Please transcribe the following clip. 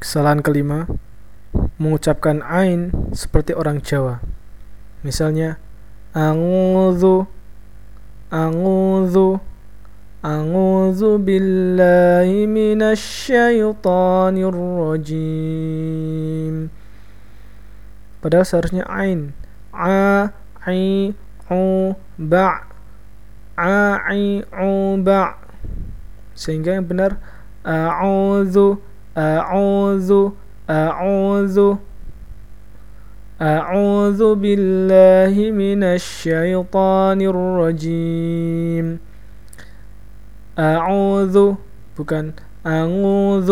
Kesalahan kelima, mengucapkan ain seperti orang Jawa. Misalnya, A'udzu A'udzu A'udzu billahi minasyaitonir rajim. Padahal seharusnya ain. A i u ba a i u ba sehingga yang benar a'udzu a'udzu a'udzu أعوذ بالله من الشيطان الرجيم. أعوذ bukan أعوذ.